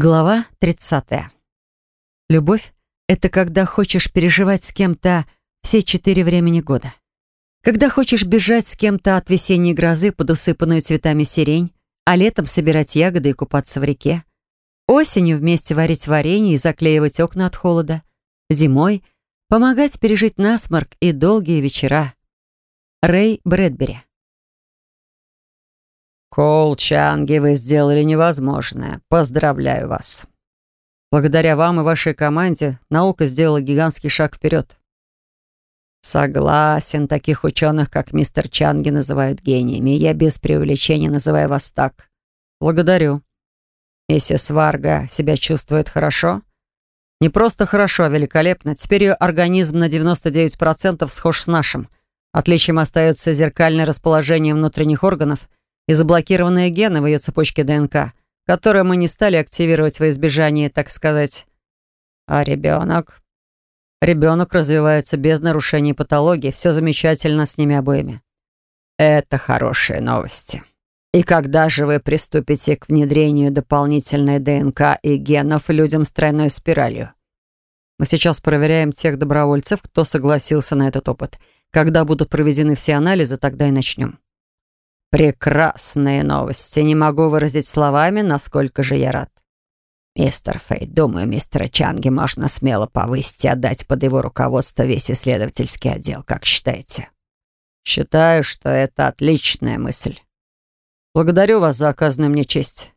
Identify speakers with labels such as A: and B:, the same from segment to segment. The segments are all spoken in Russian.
A: Глава 30. Любовь — это когда хочешь переживать с кем-то все четыре времени года. Когда хочешь бежать с кем-то от весенней грозы под усыпанную цветами сирень, а летом собирать ягоды и купаться в реке. Осенью вместе варить варенье и заклеивать окна от холода. Зимой — помогать пережить насморк и долгие вечера. Рэй Брэдбери.
B: Кол Чанги, вы сделали невозможное. Поздравляю вас. Благодаря вам и вашей команде наука сделала гигантский шаг вперед. Согласен, таких ученых, как мистер Чанги, называют гениями. Я без преувеличения называю вас так. Благодарю. Миссис Варга себя чувствует хорошо? Не просто хорошо, а великолепно. Теперь ее организм на 99% схож с нашим. Отличием остается зеркальное расположение внутренних органов — и заблокированные гены в ее цепочке ДНК, которые мы не стали активировать во избежание, так сказать. А ребенок? Ребенок развивается без нарушений патологии, все замечательно с ними обоими. Это хорошие новости. И когда же вы приступите к внедрению дополнительной ДНК и генов людям с тройной спиралью? Мы сейчас проверяем тех добровольцев, кто согласился на этот опыт. Когда будут проведены все анализы, тогда и начнем. Прекрасные новости. Не могу выразить словами, насколько же я рад. Мистер Фей, думаю, мистера Чанги можно смело повысить и отдать под его руководство весь исследовательский отдел. Как считаете? Считаю, что это отличная мысль. Благодарю вас за оказанную мне честь.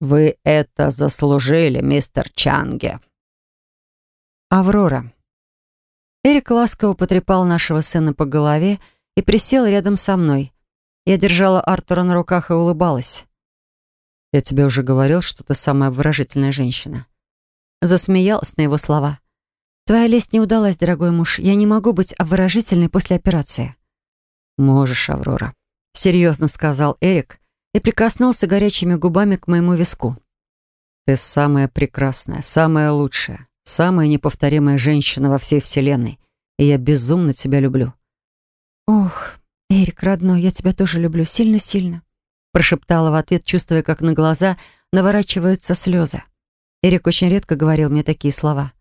B: Вы это заслужили, мистер Чанги.
A: Аврора. Эрик ласково потрепал нашего сына по голове и присел рядом со мной. Я держала Артура на руках и улыбалась. «Я тебе уже говорил, что ты самая выражительная женщина». Засмеялась на его слова. «Твоя лесть не удалась, дорогой муж. Я не могу быть обворожительной после операции».
B: «Можешь, Аврора», — серьезно сказал Эрик и прикоснулся горячими губами к моему виску. «Ты самая прекрасная, самая лучшая, самая неповторимая женщина во всей вселенной, и я безумно тебя люблю».
A: «Ох, «Эрик, родной, я тебя тоже люблю сильно-сильно», прошептала в ответ, чувствуя, как на глаза наворачиваются слезы. Эрик очень редко говорил мне такие слова.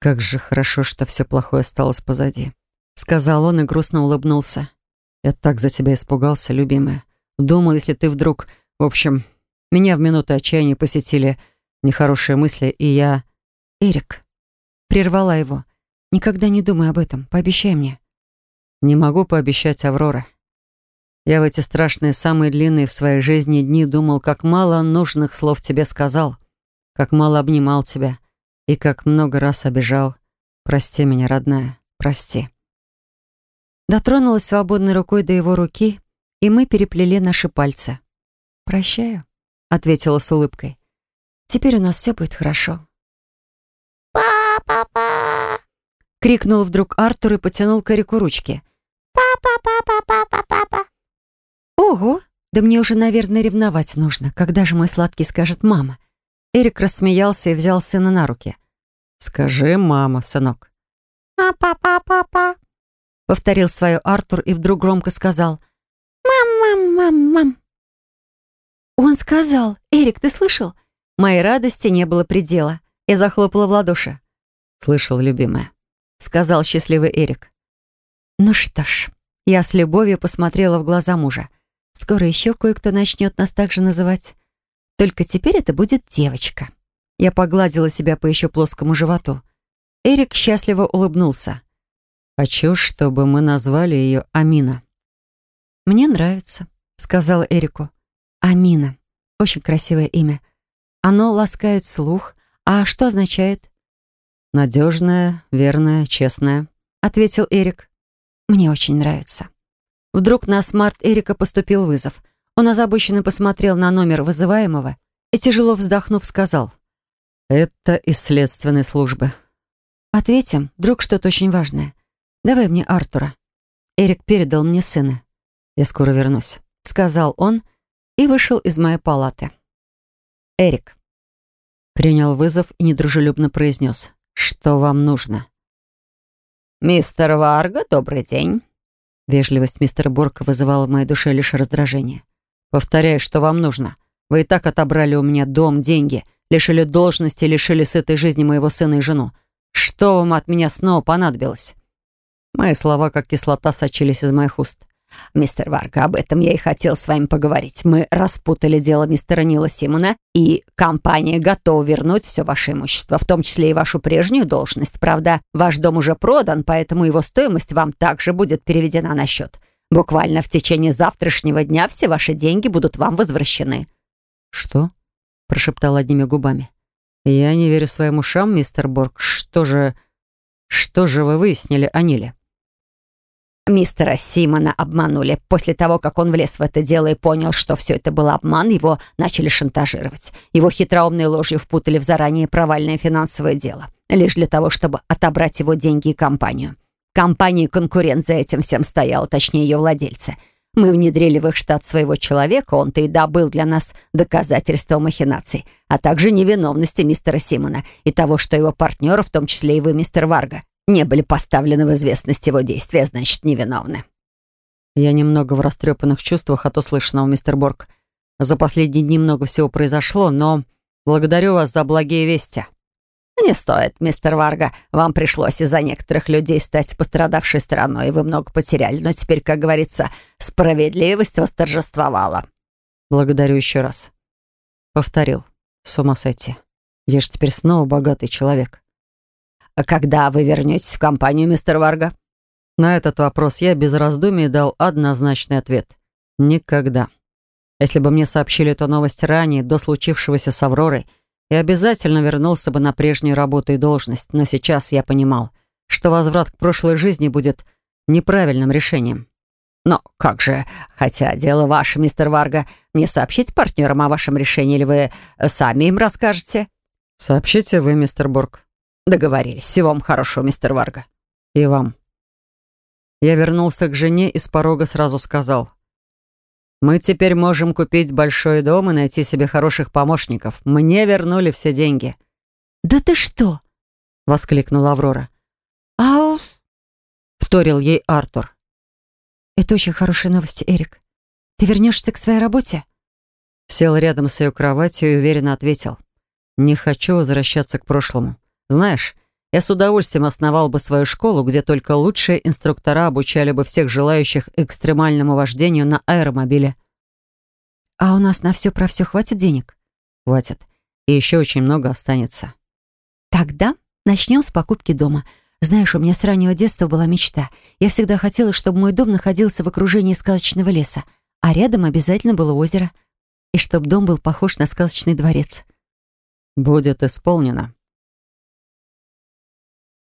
B: «Как же хорошо, что все плохое осталось позади», сказал он и грустно улыбнулся. «Я так за тебя испугался, любимая. Думал, если ты вдруг... В общем, меня в минуты отчаяния посетили нехорошие мысли, и я...»
A: «Эрик», прервала его, «никогда не думай об этом, пообещай мне».
B: Не могу пообещать Аврора. Я в эти страшные, самые длинные в своей жизни дни думал, как мало нужных слов тебе сказал, как мало обнимал тебя и как много раз обижал. Прости меня, родная, прости.
A: Дотронулась свободной рукой до его руки, и мы переплели наши пальцы. «Прощаю», — ответила с улыбкой. «Теперь у нас все будет хорошо».
C: «Па-па-па!»
A: — крикнул вдруг Артур и потянул к Эрику ручки.
C: Папа-папа-папа-папа.
A: Ого, да мне уже, наверное, ревновать нужно. Когда же мой сладкий скажет «мама»? Эрик рассмеялся и взял сына на руки.
B: «Скажи «мама», сынок».
C: «Папа-папа-папа», —
A: повторил свое Артур и вдруг громко сказал.
C: «Мам-мам-мам-мам».
A: Он сказал. «Эрик, ты слышал?» Моей радости не было предела. Я захлопала в ладоши.
B: «Слышал, любимая», —
A: сказал счастливый Эрик. Ну что ж, я с любовью посмотрела в глаза мужа. Скоро еще кое-кто начнет нас так же называть. Только теперь это будет девочка. Я погладила себя по еще плоскому животу. Эрик счастливо улыбнулся.
B: «Хочу, чтобы мы назвали ее Амина».
A: «Мне нравится», — сказала Эрику. «Амина. Очень красивое имя. Оно ласкает слух. А что означает?»
B: «Надежная, верная, честная», — ответил Эрик.
A: Мне очень нравится. Вдруг на смарт Эрика поступил вызов. Он озабоченно посмотрел на номер вызываемого и, тяжело вздохнув, сказал.
B: «Это из следственной службы».
A: «Ответим, вдруг что-то очень важное. Давай мне Артура». Эрик передал мне сына.
B: «Я скоро вернусь», —
A: сказал он и вышел из моей палаты. Эрик.
B: Принял вызов и недружелюбно произнес. «Что вам нужно?»
C: «Мистер Варга, добрый день».
B: Вежливость мистера Борка вызывала в моей душе лишь раздражение. «Повторяю, что вам нужно.
A: Вы и так отобрали у меня дом, деньги, лишили должности, лишили сытой жизни моего сына и жену. Что вам от меня снова понадобилось?» Мои слова, как кислота, сочились из моих уст.
B: «Мистер Варга, об этом я и хотел с вами поговорить. Мы распутали дело мистера Нила Симона, и компания готова вернуть все ваше имущество, в том числе и вашу прежнюю должность. Правда, ваш дом уже продан, поэтому его стоимость вам также будет переведена на счет. Буквально в течение завтрашнего дня все ваши деньги будут вам возвращены».
A: «Что?» — прошептал одними губами. «Я не верю своим ушам, мистер Борг. Что же... Что же вы выяснили о Ниле?»
B: Мистера Симона обманули. После того, как он влез в это дело и понял, что все это был обман, его начали шантажировать. Его хитроумной ложью впутали в заранее провальное финансовое дело. Лишь для того, чтобы отобрать его деньги и компанию. Компания-конкурент за этим всем стояла, точнее ее владельцы. Мы внедрили в их штат своего человека, он-то и добыл для нас доказательства махинаций, а также невиновности мистера Симона и того, что его партнеры, в том числе и вы, мистер Варга, не были поставлены в известность его действия, значит, невиновны.
A: Я немного в растрепанных чувствах от услышанного, мистер Борг. За последние дни много всего произошло, но благодарю вас за благие вести.
B: Не стоит, мистер Варга. Вам пришлось из-за некоторых людей стать пострадавшей стороной, и вы много потеряли. Но теперь, как говорится, справедливость восторжествовала.
A: Благодарю еще раз. Повторил. С ума сойти. Я же теперь снова богатый человек.
B: А когда вы вернетесь в компанию, мистер Варга?
A: На этот вопрос я без раздумий дал однозначный ответ. Никогда. Если бы мне сообщили эту новость ранее, до случившегося с Авророй, я обязательно вернулся бы на прежнюю работу и должность, но сейчас я понимал, что возврат к прошлой жизни будет неправильным решением.
B: Но как же, хотя дело ваше, мистер Варга, мне сообщить партнерам о вашем решении, или вы сами им расскажете?
A: Сообщите вы, мистер Борг.
B: Договорились. Всего вам хорошего, мистер Варга.
A: И вам. Я вернулся к жене и с порога сразу сказал. Мы теперь можем купить большой дом и найти себе хороших помощников. Мне вернули все деньги.
C: «Да ты что?»
A: — воскликнула Аврора.
C: «Ау!»
A: — вторил ей Артур.
C: «Это очень хорошие новости, Эрик. Ты вернешься к своей работе?»
A: Сел рядом с ее кроватью и уверенно ответил. «Не хочу возвращаться к прошлому. Знаешь, я с удовольствием основал бы свою школу, где только лучшие инструктора обучали бы всех желающих экстремальному вождению на аэромобиле.
C: А у нас на все про все хватит денег?
A: Хватит. И еще очень много останется.
C: Тогда начнем с покупки дома. Знаешь, у меня с раннего детства была мечта. Я всегда хотела, чтобы мой дом находился в окружении сказочного леса, а рядом обязательно было озеро. И чтобы дом был похож на сказочный дворец.
A: Будет исполнено.